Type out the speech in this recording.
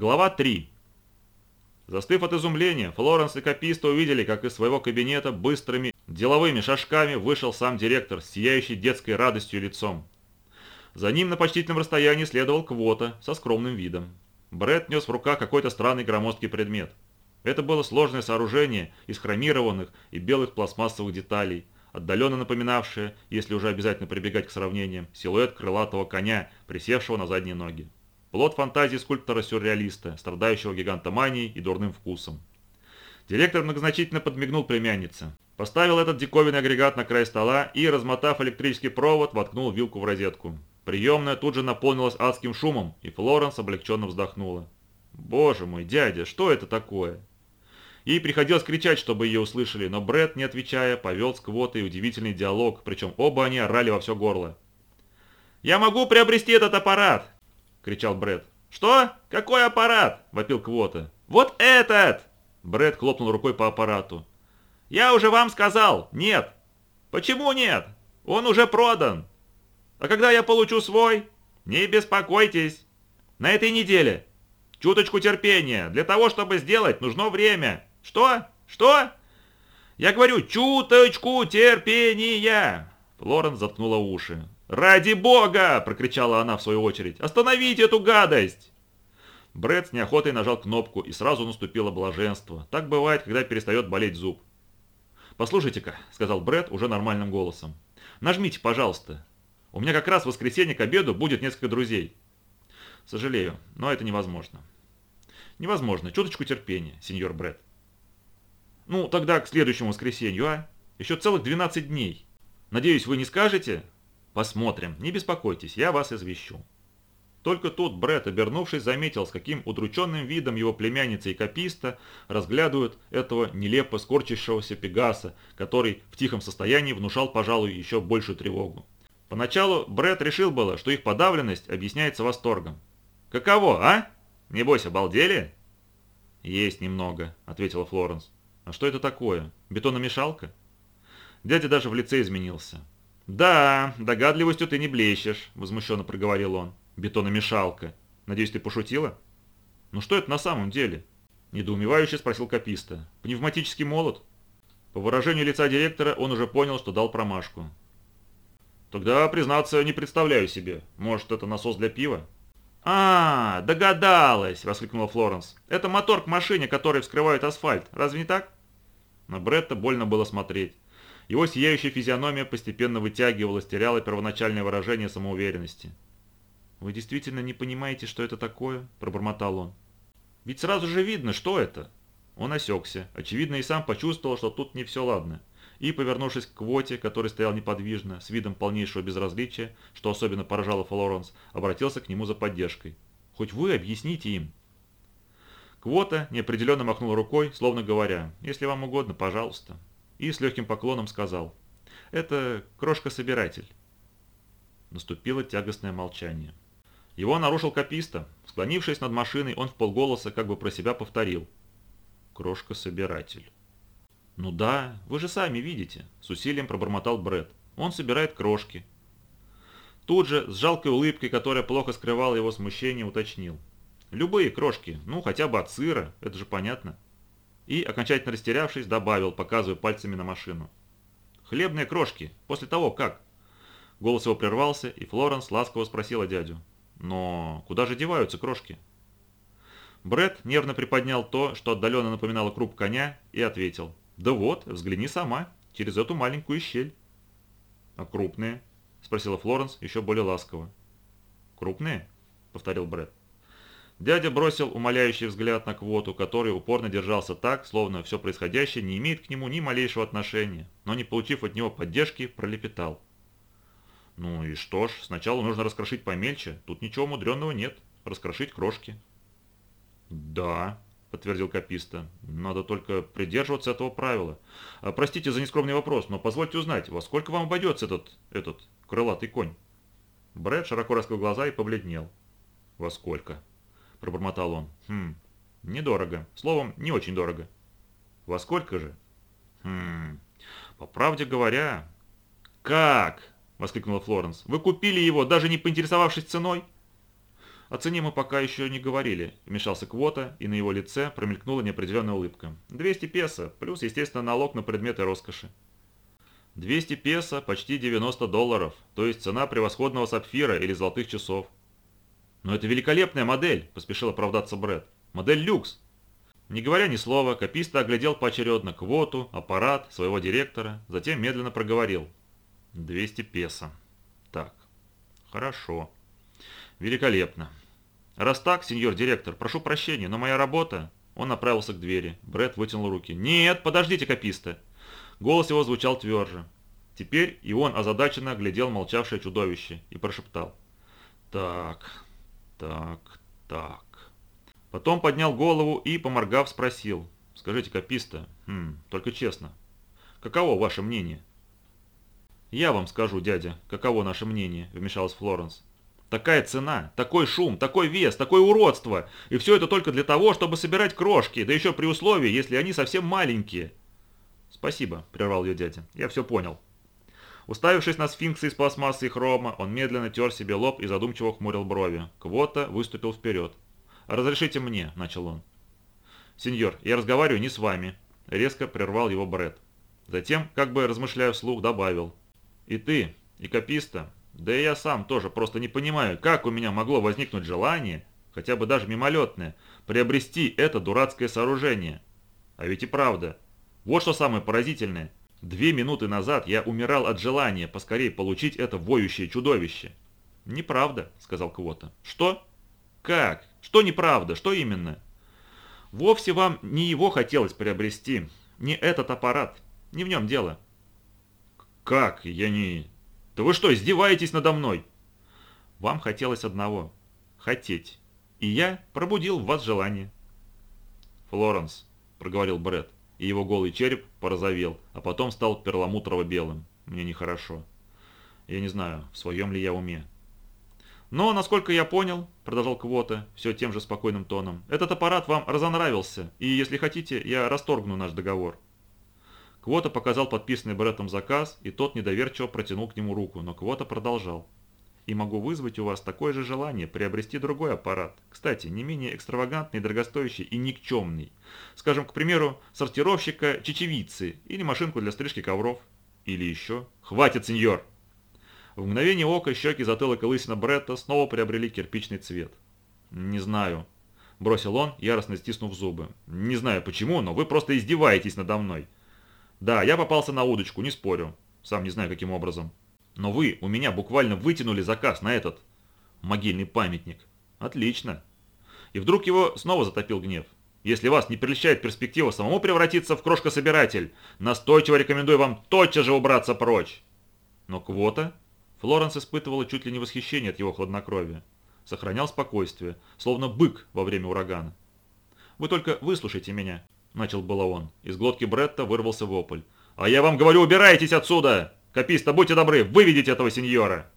Глава 3. Застыв от изумления, Флоренс и Каписта увидели, как из своего кабинета быстрыми деловыми шажками вышел сам директор с сияющей детской радостью лицом. За ним на почтительном расстоянии следовал Квота со скромным видом. Бред нес в руках какой-то странный громоздкий предмет. Это было сложное сооружение из хромированных и белых пластмассовых деталей, отдаленно напоминавшее, если уже обязательно прибегать к сравнениям, силуэт крылатого коня, присевшего на задние ноги. Плод фантазии скульптора-сюрреалиста, страдающего гигантоманией и дурным вкусом. Директор многозначительно подмигнул племяннице. Поставил этот диковинный агрегат на край стола и, размотав электрический провод, воткнул вилку в розетку. Приемная тут же наполнилась адским шумом, и Флоренс облегченно вздохнула. «Боже мой, дядя, что это такое?» Ей приходилось кричать, чтобы ее услышали, но Бред, не отвечая, повел с квотой удивительный диалог, причем оба они орали во все горло. «Я могу приобрести этот аппарат!» — кричал Бред. «Что? Какой аппарат?» — вопил Квота. «Вот этот!» Бред хлопнул рукой по аппарату. «Я уже вам сказал, нет!» «Почему нет? Он уже продан!» «А когда я получу свой?» «Не беспокойтесь!» «На этой неделе!» «Чуточку терпения! Для того, чтобы сделать, нужно время!» «Что? Что?» «Я говорю, чуточку терпения!» Флоренс заткнула уши. «Ради бога!» – прокричала она в свою очередь. «Остановите эту гадость!» Брэд с неохотой нажал кнопку, и сразу наступило блаженство. Так бывает, когда перестает болеть зуб. «Послушайте-ка», – сказал Брэд уже нормальным голосом. «Нажмите, пожалуйста. У меня как раз в воскресенье к обеду будет несколько друзей». «Сожалею, но это невозможно». «Невозможно. Чуточку терпения, сеньор Брэд». «Ну, тогда к следующему воскресенью, а? Еще целых 12 дней. Надеюсь, вы не скажете?» «Посмотрим. Не беспокойтесь, я вас извещу». Только тут Бред, обернувшись, заметил, с каким удрученным видом его племянница и кописта разглядывают этого нелепо скорчившегося Пегаса, который в тихом состоянии внушал, пожалуй, еще большую тревогу. Поначалу Бред решил было, что их подавленность объясняется восторгом. «Каково, а? Небось, обалдели?» «Есть немного», — ответила Флоренс. «А что это такое? Бетономешалка?» Дядя даже в лице изменился. «Да, догадливостью ты не блещешь», — возмущенно проговорил он. «Бетономешалка. Надеюсь, ты пошутила?» «Ну что это на самом деле?» – недоумевающе спросил Каписта. «Пневматический молот?» По выражению лица директора он уже понял, что дал промашку. «Тогда, признаться, не представляю себе. Может, это насос для пива?» «А, догадалась!» – воскликнула Флоренс. «Это мотор к машине, который вскрывает асфальт. Разве не так?» На Бретта больно было смотреть. Его сияющая физиономия постепенно вытягивалась, теряла первоначальное выражение самоуверенности. «Вы действительно не понимаете, что это такое?» – пробормотал он. «Ведь сразу же видно, что это!» Он осекся, очевидно и сам почувствовал, что тут не все ладно. И, повернувшись к Квоте, который стоял неподвижно, с видом полнейшего безразличия, что особенно поражало Флоренс, обратился к нему за поддержкой. «Хоть вы объясните им!» Квота неопределенно махнул рукой, словно говоря, «Если вам угодно, пожалуйста» и с легким поклоном сказал «Это крошка-собиратель». Наступило тягостное молчание. Его нарушил кописта. Склонившись над машиной, он в полголоса как бы про себя повторил «Крошка-собиратель». «Ну да, вы же сами видите», – с усилием пробормотал Бред. «Он собирает крошки». Тут же, с жалкой улыбкой, которая плохо скрывала его смущение, уточнил. «Любые крошки, ну хотя бы от сыра, это же понятно» и, окончательно растерявшись, добавил, показывая пальцами на машину. «Хлебные крошки. После того, как?» Голос его прервался, и Флоренс ласково спросила дядю. «Но куда же деваются крошки?» Бред нервно приподнял то, что отдаленно напоминало круп коня, и ответил. «Да вот, взгляни сама, через эту маленькую щель». «А крупные?» – спросила Флоренс еще более ласково. «Крупные?» – повторил Бред. Дядя бросил умоляющий взгляд на Квоту, который упорно держался так, словно все происходящее не имеет к нему ни малейшего отношения, но не получив от него поддержки, пролепетал. «Ну и что ж, сначала нужно раскрошить помельче, тут ничего мудренного нет, раскрошить крошки». «Да», — подтвердил Каписта, — «надо только придерживаться этого правила. А, простите за нескромный вопрос, но позвольте узнать, во сколько вам обойдется этот, этот крылатый конь?» Брэд широко раскрыл глаза и побледнел. «Во сколько?» – пробормотал он. «Хм, недорого. Словом, не очень дорого». «Во сколько же?» «Хм, по правде говоря...» «Как?» – воскликнула Флоренс. «Вы купили его, даже не поинтересовавшись ценой?» «О цене мы пока еще не говорили», – вмешался Квота, и на его лице промелькнула неопределенная улыбка. «200 песо, плюс, естественно, налог на предметы роскоши». 200 песо – почти 90 долларов, то есть цена превосходного сапфира или золотых часов. «Но это великолепная модель», – поспешил оправдаться Брэд. «Модель люкс». Не говоря ни слова, Каписта оглядел поочередно квоту, аппарат, своего директора, затем медленно проговорил. 200 песо. Так, хорошо. Великолепно. Раз так, сеньор директор, прошу прощения, но моя работа... Он направился к двери. Бред вытянул руки. «Нет, подождите, Каписта!» Голос его звучал тверже. Теперь и он озадаченно глядел молчавшее чудовище и прошептал. «Так, так, так...» Потом поднял голову и, поморгав, спросил. «Скажите, Каписта, хм, только честно, каково ваше мнение?» «Я вам скажу, дядя, каково наше мнение», — вмешалась Флоренс. Такая цена, такой шум, такой вес, такое уродство. И все это только для того, чтобы собирать крошки, да еще при условии, если они совсем маленькие. Спасибо, прервал ее дядя. Я все понял. Уставившись на сфинкса из пластмассы и хрома, он медленно тер себе лоб и задумчиво хмурил брови. Квота выступил вперед. «Разрешите мне», — начал он. «Сеньор, я разговариваю не с вами», — резко прервал его Бред. Затем, как бы размышляя вслух, добавил. «И ты, и Каписта, да и я сам тоже просто не понимаю, как у меня могло возникнуть желание, хотя бы даже мимолетное, приобрести это дурацкое сооружение. А ведь и правда. Вот что самое поразительное. Две минуты назад я умирал от желания поскорее получить это воющее чудовище. «Неправда», — сказал Квота. «Что? Как? Что неправда? Что именно?» «Вовсе вам не его хотелось приобрести, не этот аппарат. Не в нем дело». «Как? Я не... «Да вы что, издеваетесь надо мной?» «Вам хотелось одного – хотеть, и я пробудил в вас желание». «Флоренс», – проговорил Бред, и его голый череп порозовел, а потом стал перламутрово-белым. «Мне нехорошо. Я не знаю, в своем ли я уме». «Но, насколько я понял», – продолжал Квота все тем же спокойным тоном, – «этот аппарат вам разонравился, и, если хотите, я расторгну наш договор». Квота показал подписанный Бреттом заказ, и тот недоверчиво протянул к нему руку, но Квота продолжал. И могу вызвать у вас такое же желание приобрести другой аппарат. Кстати, не менее экстравагантный, дорогостоящий и никчемный. Скажем, к примеру, сортировщика чечевицы или машинку для стрижки ковров. Или еще. Хватит, сеньор! В мгновение ока щеки затылок и лысина Бретта снова приобрели кирпичный цвет. «Не знаю», – бросил он, яростно стиснув зубы. «Не знаю почему, но вы просто издеваетесь надо мной. Да, я попался на удочку, не спорю. Сам не знаю, каким образом. Но вы у меня буквально вытянули заказ на этот могильный памятник. Отлично. И вдруг его снова затопил гнев. Если вас не прельщает перспектива самому превратиться в крошкособиратель, настойчиво рекомендую вам тотчас же убраться прочь. Но квота? Флоренс испытывала чуть ли не восхищение от его хладнокровия. Сохранял спокойствие, словно бык во время урагана. Вы только выслушайте меня начал было он. Из глотки Бретта вырвался вопль. «А я вам говорю, убирайтесь отсюда! Каписта, будьте добры, выведите этого сеньора!»